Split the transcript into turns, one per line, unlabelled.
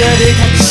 Wieder die